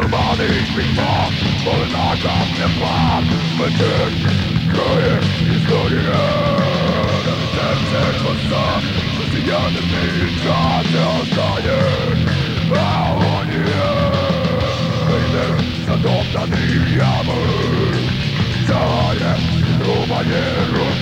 their bodies before Falling out of the bomb Metin, crying, is cutting out Every time sex was done the enemy inside, they're dying How on the air Baby, stand up the hammer Dying, over your